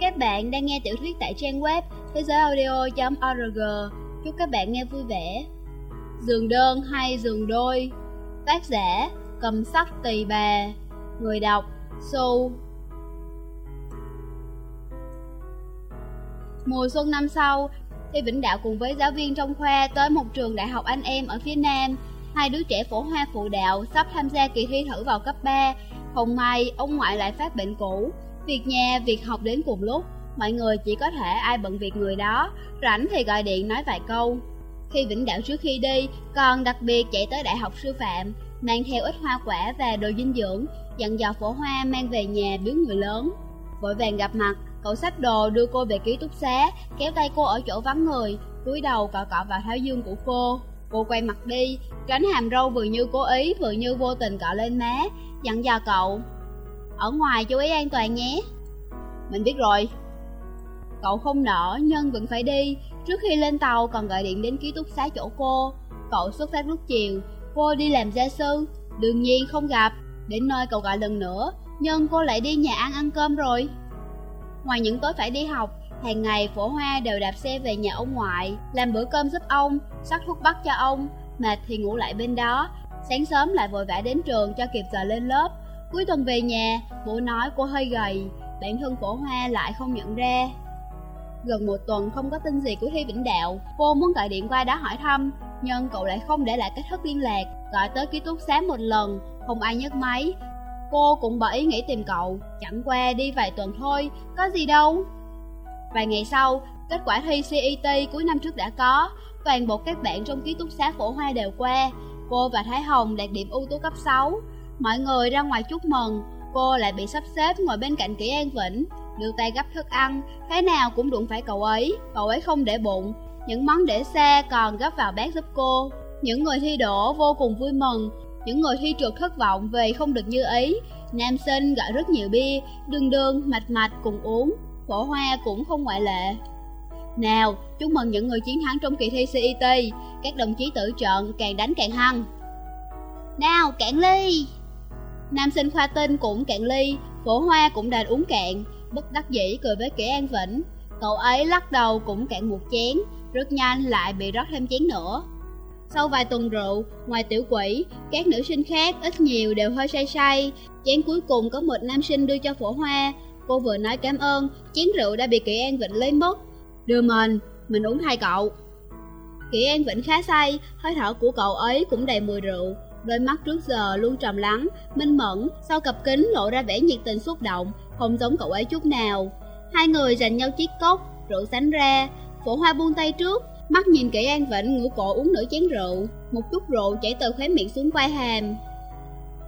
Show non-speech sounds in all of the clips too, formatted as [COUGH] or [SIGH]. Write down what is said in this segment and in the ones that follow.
Các bạn đang nghe tiểu thuyết tại trang web thế giới audio.org. Chúc các bạn nghe vui vẻ. Giường đơn hay giường đôi Tác giả Cầm sắc tỳ bà Người đọc Su Mùa xuân năm sau, Thi Vĩnh Đạo cùng với giáo viên trong khoa tới một trường đại học anh em ở phía Nam. Hai đứa trẻ phổ hoa phụ đạo sắp tham gia kỳ thi thử vào cấp 3. Không may, ông ngoại lại phát bệnh cũ. Việc nhà, việc học đến cùng lúc. Mọi người chỉ có thể ai bận việc người đó, rảnh thì gọi điện nói vài câu. Khi Vĩnh Đạo trước khi đi, còn đặc biệt chạy tới đại học sư phạm, mang theo ít hoa quả và đồ dinh dưỡng, dặn dò phổ hoa mang về nhà biếu người lớn. Vội vàng gặp mặt, cậu xách đồ đưa cô về ký túc xá, kéo tay cô ở chỗ vắng người, cúi đầu cọ cọ vào thái dương của cô. Cô quay mặt đi, cánh hàm râu vừa như cố ý vừa như vô tình cọ lên má, dặn dò cậu. Ở ngoài chú ý an toàn nhé. Mình biết rồi. Cậu không nở, nhưng vẫn phải đi, trước khi lên tàu còn gọi điện đến ký túc xá chỗ cô. Cậu xuất phát lúc chiều, cô đi làm gia sư, đương nhiên không gặp. Đến nơi cậu gọi lần nữa, nhưng cô lại đi nhà ăn ăn cơm rồi. Ngoài những tối phải đi học, hàng ngày phổ hoa đều đạp xe về nhà ông ngoại, làm bữa cơm giúp ông, sắc thuốc bắc cho ông, mệt thì ngủ lại bên đó. Sáng sớm lại vội vã đến trường cho kịp giờ lên lớp. Cuối tuần về nhà, bố nói cô hơi gầy, bản thân Cổ hoa lại không nhận ra. Gần một tuần không có tin gì của Thi Vĩnh Đạo, cô muốn gọi điện qua đó hỏi thăm, nhưng cậu lại không để lại cách thức liên lạc, gọi tới ký túc xá một lần, không ai nhấc máy. Cô cũng bỏ ý nghĩ tìm cậu, chẳng qua đi vài tuần thôi, có gì đâu. Vài ngày sau, kết quả thi CET cuối năm trước đã có, toàn bộ các bạn trong ký túc xá phổ hoa đều qua. Cô và Thái Hồng đạt điểm ưu tú cấp 6. Mọi người ra ngoài chúc mừng, cô lại bị sắp xếp ngồi bên cạnh Kỷ An Vĩnh, đưa tay gấp thức ăn, thế nào cũng đụng phải cậu ấy, cậu ấy không để bụng, những món để xe còn gấp vào bát giúp cô. Những người thi đổ vô cùng vui mừng, những người thi trượt thất vọng về không được như ý. Nam sinh gọi rất nhiều bia, đường đường, mạch mạch cùng uống, phổ hoa cũng không ngoại lệ. Nào, chúc mừng những người chiến thắng trong kỳ thi CET, các đồng chí tử trận càng đánh càng hăng. Nào, cạn ly! Nam sinh khoa tinh cũng cạn ly, phổ hoa cũng đành uống cạn, bất đắc dĩ cười với kẻ An Vĩnh. Cậu ấy lắc đầu cũng cạn một chén, rất nhanh lại bị rót thêm chén nữa. Sau vài tuần rượu, ngoài tiểu quỷ, các nữ sinh khác ít nhiều đều hơi say say. Chén cuối cùng có một nam sinh đưa cho phổ hoa. Cô vừa nói cảm ơn, chén rượu đã bị Kỷ An Vĩnh lấy mất. Đưa mình, mình uống thay cậu. Kỷ An Vĩnh khá say, hơi thở của cậu ấy cũng đầy mùi rượu. Đôi mắt trước giờ luôn trầm lắng, minh mẫn, sau cặp kính lộ ra vẻ nhiệt tình xúc động, không giống cậu ấy chút nào. Hai người giành nhau chiếc cốc, rượu sánh ra, phổ hoa buông tay trước, mắt nhìn kỹ An Vĩnh ngửa cổ uống nửa chén rượu, một chút rượu chảy từ khóe miệng xuống quai hàm.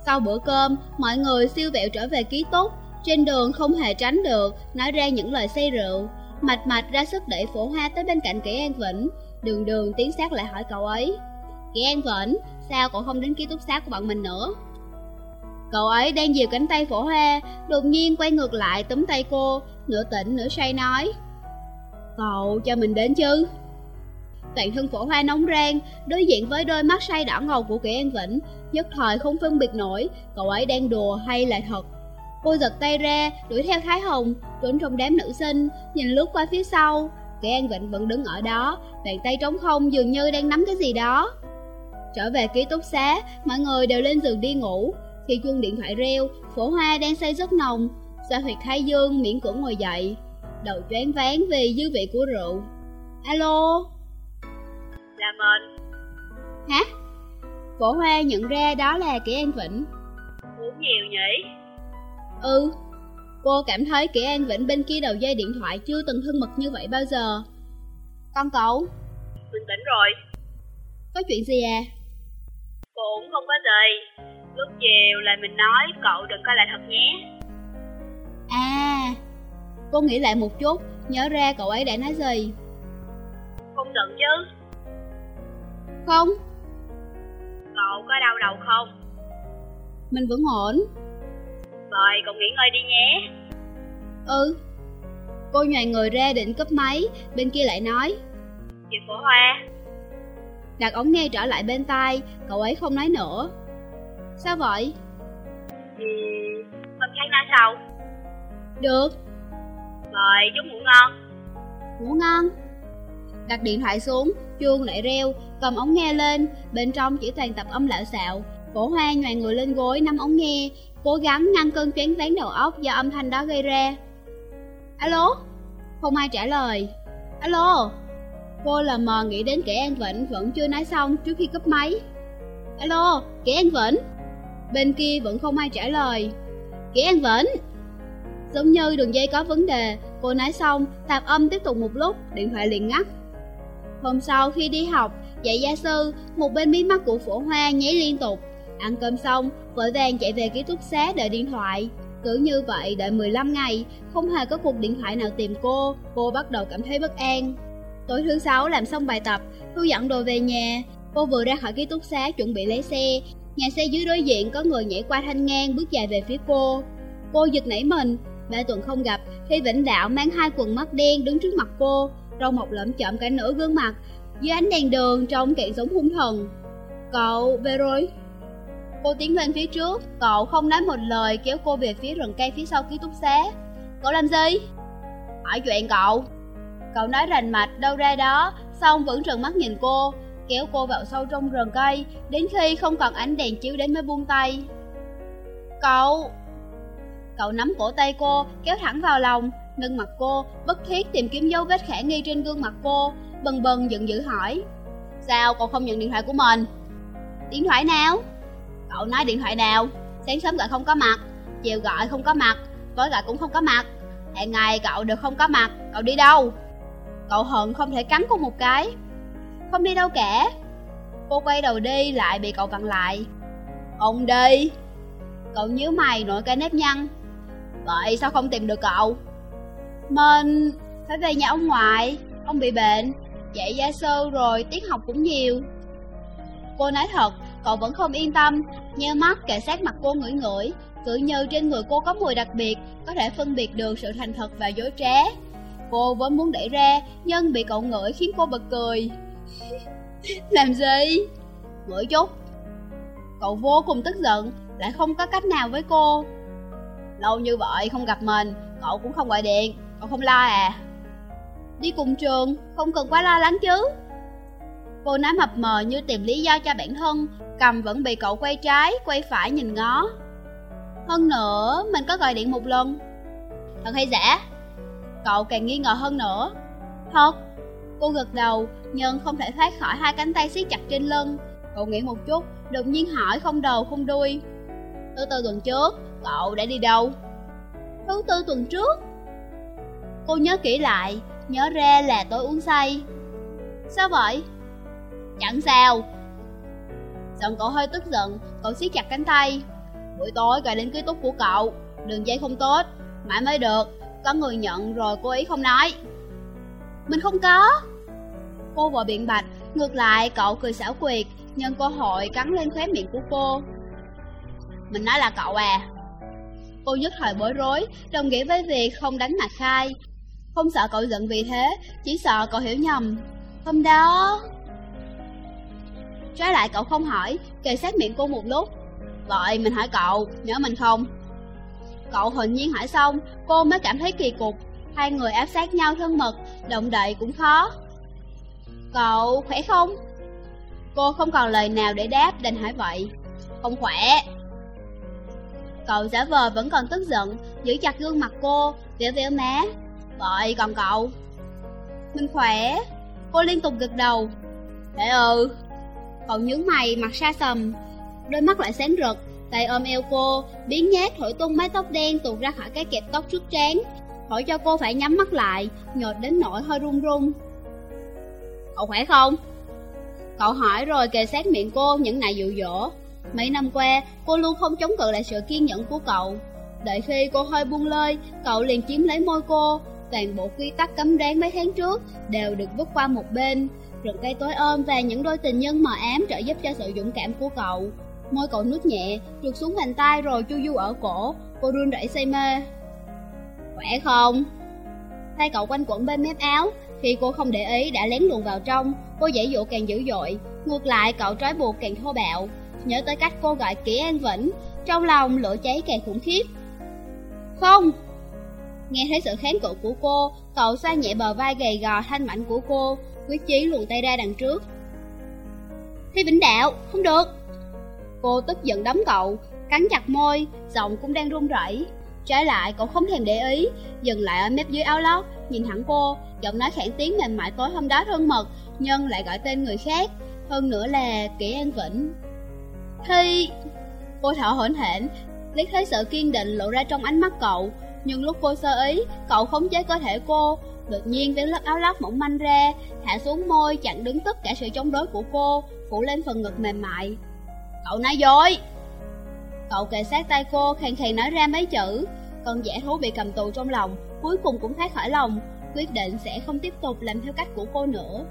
Sau bữa cơm, mọi người siêu vẹo trở về ký túc, trên đường không hề tránh được, nói ra những lời say rượu. Mạch mạch ra sức đẩy phổ hoa tới bên cạnh kỹ An Vĩnh, đường đường tiến sát lại hỏi cậu ấy. Kỹ An Vĩnh, sao cậu không đến ký túc xá của bọn mình nữa? Cậu ấy đang dìu cánh tay phổ hoa, đột nhiên quay ngược lại túm tay cô, nửa tỉnh nửa say nói. Cậu cho mình đến chứ? Toàn thân phổ hoa nóng rang, đối diện với đôi mắt say đỏ ngầu của kỷ An Vĩnh, nhất thời không phân biệt nổi cậu ấy đang đùa hay là thật. Cô giật tay ra, đuổi theo Thái Hồng, trốn trong đám nữ sinh, nhìn lướt qua phía sau. Kẻ An Vịnh vẫn đứng ở đó, bàn tay trống không dường như đang nắm cái gì đó. Trở về ký túc xá, mọi người đều lên giường đi ngủ. Khi chuông điện thoại reo, phổ hoa đang say rất nồng, xoa huyệt thái dương miễn cưỡng ngồi dậy. Đầu choáng váng vì dư vị của rượu. Alo? Là mình. Hả? Phổ hoa nhận ra đó là kẻ An Vĩnh. Uống nhiều nhỉ? Ừ, cô cảm thấy kỹ An Vĩnh bên kia đầu dây điện thoại chưa từng thân mật như vậy bao giờ. Con cậu? Mình tỉnh rồi. Có chuyện gì à? Cũng không có gì. Lúc chiều là mình nói cậu đừng coi lại thật nhé. À, cô nghĩ lại một chút, nhớ ra cậu ấy đã nói gì. Không giận chứ? Không. Cậu có đau đầu không? Mình vẫn ổn. Rồi, cậu nghỉ ngơi đi nhé. Ừ. Cô nhòi người ra định cấp máy, bên kia lại nói. Chị Phổ Hoa. Đặt ống nghe trở lại bên tai, cậu ấy không nói nữa. Sao vậy? Ừ, hôm khác nói sau. Được. Rồi, chúc ngủ ngon Ngủ ngon Đặt điện thoại xuống, chuông lại reo, cầm ống nghe lên, bên trong chỉ toàn tập âm lạo xạo. Cổ hoa nhoài người lên gối nắm ống nghe, cố gắng ngăn cơn choáng váng đầu óc do âm thanh đó gây ra. Alo? Không ai trả lời. Alo? Cô lờ mờ nghĩ đến kẻ An Vĩnh vẫn chưa nói xong trước khi cúp máy. Alo, kẻ An Vĩnh? Bên kia vẫn không ai trả lời. Kẻ An Vĩnh? Giống như đường dây có vấn đề, cô nói xong, tạp âm tiếp tục một lúc, điện thoại liền ngắt. Hôm sau khi đi học, dạy gia sư, một bên mí mắt của phổ hoa nháy liên tục. Ăn cơm xong, vội vàng chạy về ký túc xá đợi điện thoại. Cứ như vậy đợi 15 ngày, không hề có cuộc điện thoại nào tìm cô, cô bắt đầu cảm thấy bất an. Tối thứ sáu làm xong bài tập, thu dọn đồ về nhà, cô vừa ra khỏi ký túc xá chuẩn bị lấy xe. Nhà xe dưới đối diện có người nhảy qua thanh ngang bước dài về phía cô. Cô giật nảy mình, ba tuần không gặp khi Vĩnh Đạo mang hai quần mắt đen đứng trước mặt cô, râu mọc lẫm chậm cả nửa gương mặt, dưới ánh đèn đường trông càng giống hung thần. Cậu về rồi. Cô tiến lên phía trước, cậu không nói một lời kéo cô về phía rừng cây phía sau ký túc xá. Cậu làm gì? Hỏi chuyện cậu. Cậu nói rành mạch đâu ra đó, xong vẫn trừng mắt nhìn cô, kéo cô vào sâu trong rừng cây, đến khi không còn ánh đèn chiếu đến mới buông tay. Cậu... Cậu nắm cổ tay cô, kéo thẳng vào lòng, nâng mặt cô, bất thiết tìm kiếm dấu vết khả nghi trên gương mặt cô, bần bần giận dữ hỏi. Sao cậu không nhận điện thoại của mình? Điện thoại nào? Cậu nói điện thoại nào? Sáng sớm gọi không có mặt, chiều gọi không có mặt, tối gọi cũng không có mặt. Hẹn ngày cậu được không có mặt, cậu đi đâu? Cậu hận không thể cắn cô một cái. Không đi đâu cả. Cô quay đầu đi lại bị cậu vặn lại. Ông đi. Cậu nhíu mày nổi cái nếp nhăn. Vậy sao không tìm được cậu? Mình phải về nhà ông ngoại, ông bị bệnh, dạy gia sư rồi tiết học cũng nhiều. Cô nói thật, cậu vẫn không yên tâm, nheo mắt kệ sát mặt cô ngửi ngửi, cứ như trên người cô có mùi đặc biệt, có thể phân biệt được sự thành thật và dối trá. Cô vẫn muốn đẩy ra, nhưng bị cậu ngửi khiến cô bật cười. [LAUGHS] Làm gì? Ngửi chút. Cậu vô cùng tức giận, lại không có cách nào với cô. Lâu như vậy không gặp mình, cậu cũng không gọi điện, cậu không lo à? Đi cùng trường, không cần quá lo lắng chứ. Cô nói mập mờ như tìm lý do cho bản thân, cầm vẫn bị cậu quay trái, quay phải nhìn ngó. Hơn nữa, mình có gọi điện một lần. Thật hay giả? Cậu càng nghi ngờ hơn nữa. Thật. Cô gật đầu, nhưng không thể thoát khỏi hai cánh tay siết chặt trên lưng. Cậu nghĩ một chút, đột nhiên hỏi không đầu không đuôi. Thứ tư tuần trước, cậu đã đi đâu? Thứ tư tuần trước? Cô nhớ kỹ lại, nhớ ra là tối uống say. Sao vậy? Chẳng sao. Giọng cậu hơi tức giận, cậu siết chặt cánh tay. Buổi tối gọi đến ký túc của cậu, đường dây không tốt, mãi mới được, có người nhận rồi cô ấy không nói. Mình không có. Cô vội biện bạch, ngược lại cậu cười xảo quyệt, nhân cơ hội cắn lên khóe miệng của cô. Mình nói là cậu à. Cô nhất thời bối rối, đồng nghĩa với việc không đánh mặt khai. Không sợ cậu giận vì thế, chỉ sợ cậu hiểu nhầm. Hôm đó... Trái lại cậu không hỏi, kề sát miệng cô một lúc. Gọi mình hỏi cậu, nhớ mình không? Cậu hình nhiên hỏi xong, cô mới cảm thấy kỳ cục. Hai người áp sát nhau thân mật, động đậy cũng khó. Cậu khỏe không? Cô không còn lời nào để đáp đành hỏi vậy. Không khỏe. Cậu giả vờ vẫn còn tức giận, giữ chặt gương mặt cô, vẻ vẻ má. Vậy còn cậu? Mình khỏe. Cô liên tục gật đầu. Thế ừ. Cậu nhướng mày, mặt xa sầm, đôi mắt lại sáng rực, tay ôm eo cô, biến nhát thổi tung mái tóc đen tuột ra khỏi cái kẹp tóc trước trán, thổi cho cô phải nhắm mắt lại, nhột đến nỗi hơi run run. Cậu khỏe không? Cậu hỏi rồi kề sát miệng cô những nại dụ dỗ. Mấy năm qua, cô luôn không chống cự lại sự kiên nhẫn của cậu. Đợi khi cô hơi buông lơi, cậu liền chiếm lấy môi cô. Toàn bộ quy tắc cấm đoán mấy tháng trước đều được vứt qua một bên. Rừng cây tối ôm và những đôi tình nhân mờ ám trợ giúp cho sự dũng cảm của cậu. Môi cậu nuốt nhẹ, trượt xuống bàn tay rồi chu du ở cổ, cô run rẩy say mê. Khỏe không? Tay cậu quanh quẩn bên mép áo, khi cô không để ý đã lén luồn vào trong, cô dễ dụ càng dữ dội, ngược lại cậu trói buộc càng thô bạo. Nhớ tới cách cô gọi kỹ An Vĩnh, trong lòng lửa cháy càng khủng khiếp. Không! Nghe thấy sự kháng cự của cô, cậu xoa nhẹ bờ vai gầy gò thanh mảnh của cô, quyết chí luồn tay ra đằng trước. Thi Vĩnh Đạo, không được! Cô tức giận đấm cậu, cắn chặt môi, giọng cũng đang run rẩy. Trái lại, cậu không thèm để ý, dừng lại ở mép dưới áo lót, nhìn thẳng cô, giọng nói khản tiếng mềm mại tối hôm đó thân mật, nhưng lại gọi tên người khác, hơn nữa là Kỷ An Vĩnh. Thi... Cô thở hổn hển, liếc thấy sự kiên định lộ ra trong ánh mắt cậu, nhưng lúc cô sơ ý, cậu khống chế cơ thể cô, đột nhiên tiếng lớp áo lót mỏng manh ra, hạ xuống môi chặn đứng tất cả sự chống đối của cô, phủ lên phần ngực mềm mại. Cậu nói dối! Cậu kề sát tay cô, khàn khàn nói ra mấy chữ. Con giả thú bị cầm tù trong lòng, cuối cùng cũng thoát khỏi lòng, quyết định sẽ không tiếp tục làm theo cách của cô nữa.